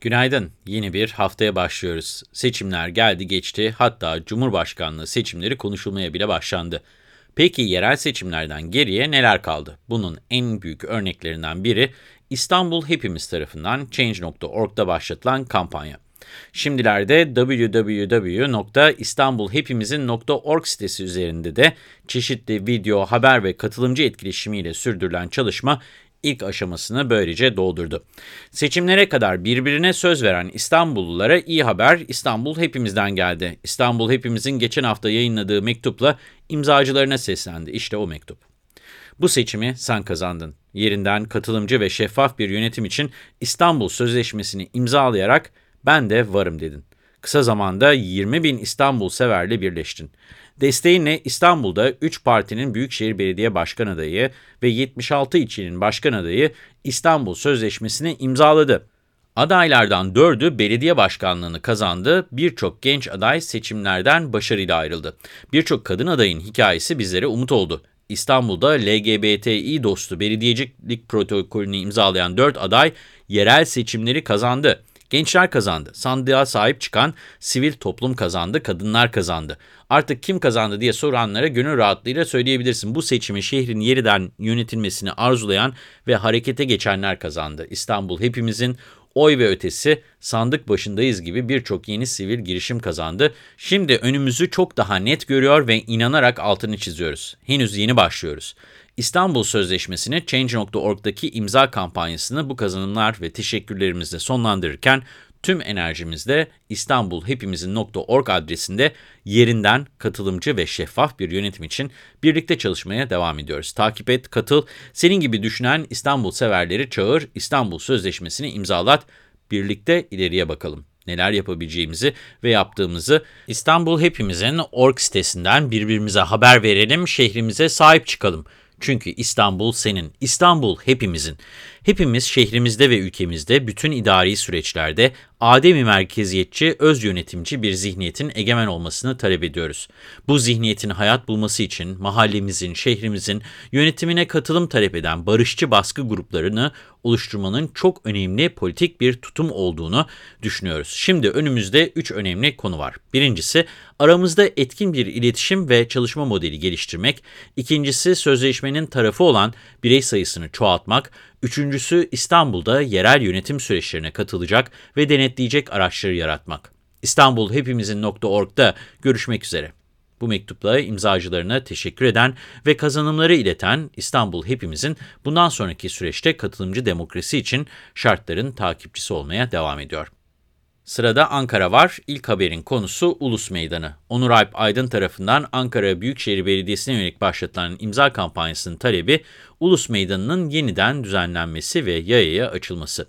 Günaydın. Yeni bir haftaya başlıyoruz. Seçimler geldi geçti, hatta Cumhurbaşkanlığı seçimleri konuşulmaya bile başlandı. Peki yerel seçimlerden geriye neler kaldı? Bunun en büyük örneklerinden biri İstanbul Hepimiz tarafından Change.org'da başlatılan kampanya. Şimdilerde www.istanbulhepimizin.org sitesi üzerinde de çeşitli video, haber ve katılımcı etkileşimiyle sürdürülen çalışma ilk aşamasını böylece doldurdu. Seçimlere kadar birbirine söz veren İstanbullulara iyi haber İstanbul hepimizden geldi. İstanbul hepimizin geçen hafta yayınladığı mektupla imzacılarına seslendi. İşte o mektup. Bu seçimi sen kazandın. Yerinden katılımcı ve şeffaf bir yönetim için İstanbul Sözleşmesi'ni imzalayarak ben de varım dedin. Kısa zamanda 20 bin İstanbul severle birleştin. Desteğinle İstanbul'da 3 partinin Büyükşehir Belediye Başkan adayı ve 76 ilçenin başkan adayı İstanbul Sözleşmesi'ni imzaladı. Adaylardan 4'ü belediye başkanlığını kazandı, birçok genç aday seçimlerden başarıyla ayrıldı. Birçok kadın adayın hikayesi bizlere umut oldu. İstanbul'da LGBTİ dostu belediyecilik protokolünü imzalayan 4 aday yerel seçimleri kazandı. Gençler kazandı. Sandığa sahip çıkan sivil toplum kazandı, kadınlar kazandı. Artık kim kazandı diye soranlara gönül rahatlığıyla söyleyebilirsin. Bu seçimi şehrin yeniden yönetilmesini arzulayan ve harekete geçenler kazandı. İstanbul hepimizin oy ve ötesi sandık başındayız gibi birçok yeni sivil girişim kazandı. Şimdi önümüzü çok daha net görüyor ve inanarak altını çiziyoruz. Henüz yeni başlıyoruz. İstanbul Sözleşmesi'ni Change.org'daki imza kampanyasını bu kazanımlar ve teşekkürlerimizle sonlandırırken tüm enerjimizde İstanbulhepimizin.org adresinde yerinden katılımcı ve şeffaf bir yönetim için birlikte çalışmaya devam ediyoruz. Takip et, katıl, senin gibi düşünen İstanbul severleri çağır, İstanbul Sözleşmesi'ni imzalat, birlikte ileriye bakalım neler yapabileceğimizi ve yaptığımızı İstanbul Hepimizin org sitesinden birbirimize haber verelim, şehrimize sahip çıkalım. Çünkü İstanbul senin, İstanbul hepimizin. Hepimiz şehrimizde ve ülkemizde bütün idari süreçlerde ademi merkeziyetçi, öz yönetimci bir zihniyetin egemen olmasını talep ediyoruz. Bu zihniyetin hayat bulması için mahallemizin, şehrimizin yönetimine katılım talep eden barışçı baskı gruplarını oluşturmanın çok önemli politik bir tutum olduğunu düşünüyoruz. Şimdi önümüzde üç önemli konu var. Birincisi aramızda etkin bir iletişim ve çalışma modeli geliştirmek. İkincisi sözleşmenin tarafı olan birey sayısını çoğaltmak. Üçüncüsü İstanbul'da yerel yönetim süreçlerine katılacak ve denetleyecek araçları yaratmak. İstanbul Hepimizin.org'da görüşmek üzere. Bu mektupla imzacılarına teşekkür eden ve kazanımları ileten İstanbul Hepimizin bundan sonraki süreçte katılımcı demokrasi için şartların takipçisi olmaya devam ediyor. Sırada Ankara var. İlk haberin konusu Ulus Meydanı. Onur Alp Aydın tarafından Ankara Büyükşehir Belediyesi'ne yönelik başlatılan imza kampanyasının talebi Ulus Meydanı'nın yeniden düzenlenmesi ve yayaya açılması.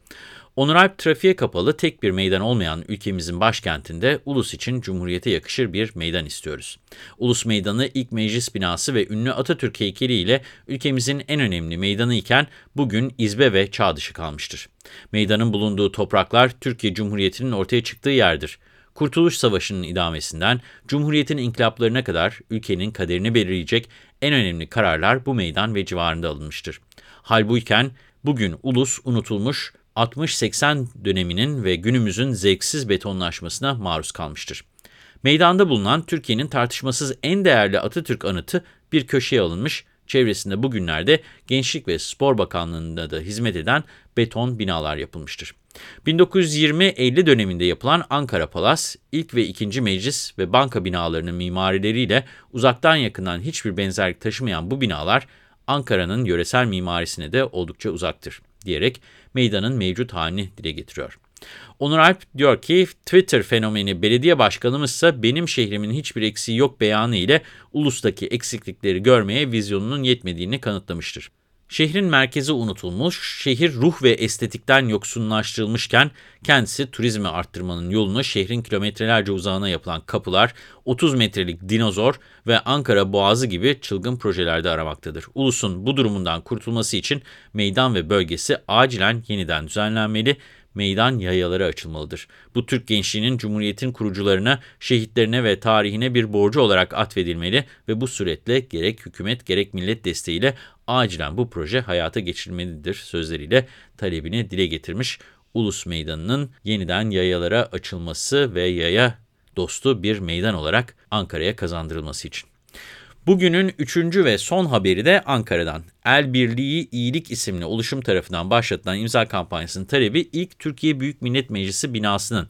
Onur Alp trafiğe kapalı tek bir meydan olmayan ülkemizin başkentinde ulus için cumhuriyete yakışır bir meydan istiyoruz. Ulus Meydanı ilk meclis binası ve ünlü Atatürk heykeli ile ülkemizin en önemli meydanı iken bugün izbe ve çağ dışı kalmıştır. Meydanın bulunduğu topraklar Türkiye Cumhuriyeti'nin ortaya çıktığı yerdir. Kurtuluş Savaşı'nın idamesinden Cumhuriyet'in inkılaplarına kadar ülkenin kaderini belirleyecek en önemli kararlar bu meydan ve civarında alınmıştır. Halbuyken bugün ulus unutulmuş, 60-80 döneminin ve günümüzün zevksiz betonlaşmasına maruz kalmıştır. Meydanda bulunan Türkiye'nin tartışmasız en değerli Atatürk anıtı bir köşeye alınmış, çevresinde bugünlerde Gençlik ve Spor Bakanlığı'nda da hizmet eden beton binalar yapılmıştır. 1920-50 döneminde yapılan Ankara Palas, ilk ve ikinci meclis ve banka binalarının mimarileriyle uzaktan yakından hiçbir benzerlik taşımayan bu binalar, Ankara'nın yöresel mimarisine de oldukça uzaktır diyerek meydanın mevcut halini dile getiriyor. Onur Alp diyor ki Twitter fenomeni belediye başkanımızsa benim şehrimin hiçbir eksiği yok beyanı ile ulustaki eksiklikleri görmeye vizyonunun yetmediğini kanıtlamıştır. Şehrin merkezi unutulmuş, şehir ruh ve estetikten yoksunlaştırılmışken kendisi turizmi arttırmanın yolunu şehrin kilometrelerce uzağına yapılan kapılar, 30 metrelik dinozor ve Ankara Boğazı gibi çılgın projelerde aramaktadır. Ulusun bu durumundan kurtulması için meydan ve bölgesi acilen yeniden düzenlenmeli meydan yayaları açılmalıdır. Bu Türk gençliğinin Cumhuriyet'in kurucularına, şehitlerine ve tarihine bir borcu olarak atfedilmeli ve bu suretle gerek hükümet gerek millet desteğiyle acilen bu proje hayata geçirilmelidir sözleriyle talebini dile getirmiş Ulus Meydanı'nın yeniden yayalara açılması ve yaya dostu bir meydan olarak Ankara'ya kazandırılması için. Bugünün üçüncü ve son haberi de Ankara'dan. El Birliği İyilik isimli oluşum tarafından başlatılan imza kampanyasının talebi ilk Türkiye Büyük Millet Meclisi binasının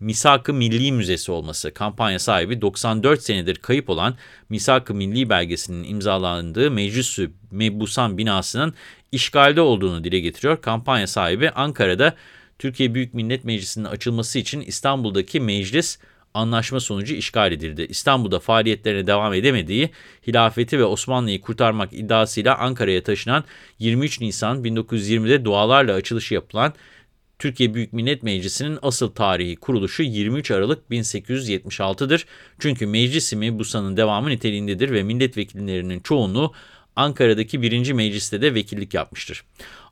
Misak-ı Milli Müzesi olması. Kampanya sahibi 94 senedir kayıp olan Misak-ı Milli belgesinin imzalandığı Meclis-i Mebusan binasının işgalde olduğunu dile getiriyor. Kampanya sahibi Ankara'da Türkiye Büyük Millet Meclisi'nin açılması için İstanbul'daki meclis anlaşma sonucu işgal edildi. İstanbul'da faaliyetlerine devam edemediği, hilafeti ve Osmanlı'yı kurtarmak iddiasıyla Ankara'ya taşınan 23 Nisan 1920'de dualarla açılışı yapılan Türkiye Büyük Millet Meclisi'nin asıl tarihi kuruluşu 23 Aralık 1876'dır. Çünkü meclis Busanın devamı niteliğindedir ve milletvekillerinin çoğunluğu Ankara'daki 1. Meclis'te de vekillik yapmıştır.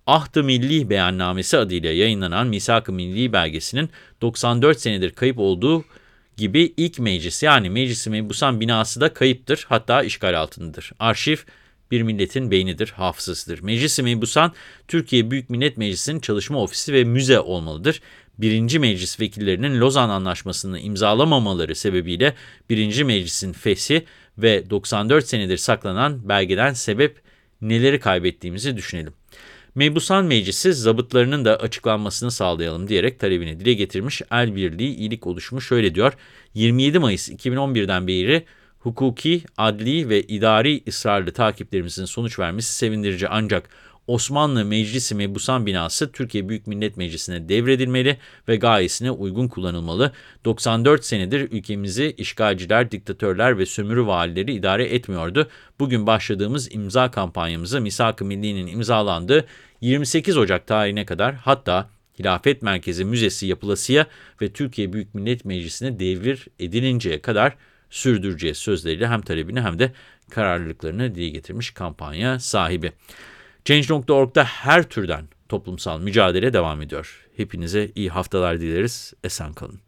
Ahd-ı Milli Beyannamesi adıyla yayınlanan Misak-ı Milli belgesinin 94 senedir kayıp olduğu gibi ilk meclis yani Meclis-i Mebusan binası da kayıptır hatta işgal altındadır. Arşiv bir milletin beynidir, hafızasıdır. Meclis-i Mebusan, Türkiye Büyük Millet Meclisi'nin çalışma ofisi ve müze olmalıdır. Birinci Meclis vekillerinin Lozan Anlaşması'nı imzalamamaları sebebiyle Birinci Meclis'in feshi ve 94 senedir saklanan belgeden sebep neleri kaybettiğimizi düşünelim. Mebusan Meclisi zabıtlarının da açıklanmasını sağlayalım diyerek talebini dile getirmiş. El Birliği iyilik oluşumu şöyle diyor. 27 Mayıs 2011'den beri hukuki, adli ve idari ısrarlı takiplerimizin sonuç vermesi sevindirici ancak Osmanlı Meclisi Mebusan binası Türkiye Büyük Millet Meclisi'ne devredilmeli ve gayesine uygun kullanılmalı. 94 senedir ülkemizi işgalciler, diktatörler ve sömürü valileri idare etmiyordu. Bugün başladığımız imza kampanyamızı Misak-ı Milli'nin imzalandığı 28 Ocak tarihine kadar hatta Hilafet Merkezi Müzesi yapılasıya ve Türkiye Büyük Millet Meclisi'ne devir edilinceye kadar sürdüreceğiz sözleriyle hem talebini hem de kararlılıklarını dile getirmiş kampanya sahibi. Change.org'da her türden toplumsal mücadele devam ediyor. Hepinize iyi haftalar dileriz. Esen kalın.